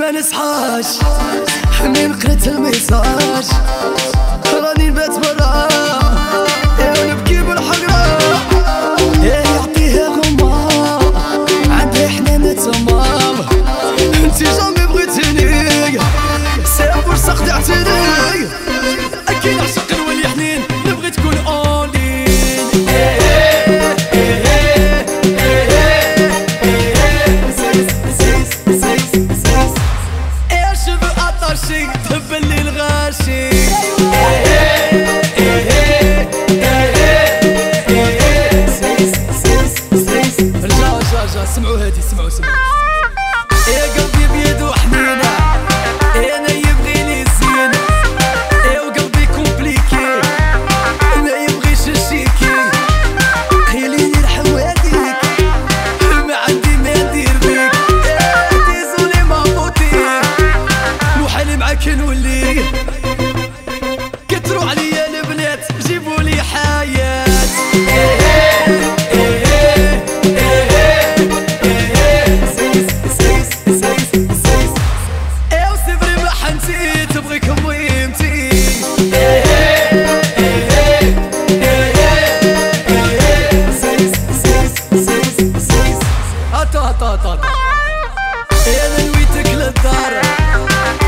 ما نصحاش من قريت الميساج. تا تا تا أنا نويتك للدار؟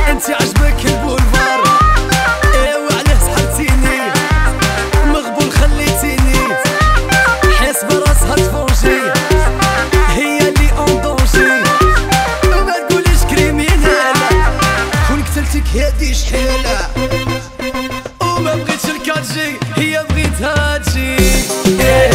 أنت عجبك البولفار. ايوا سحرتيني؟ مغبون خليتيني. حس براسها تفوجي هي اللي اون دونجي ما تقوليش كريمينال كون قتلتك هادي شحال وما بغيتش الكاتجي هي بغيتها تجي. إيه.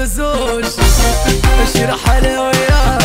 بزوج اشرح حالي وياك.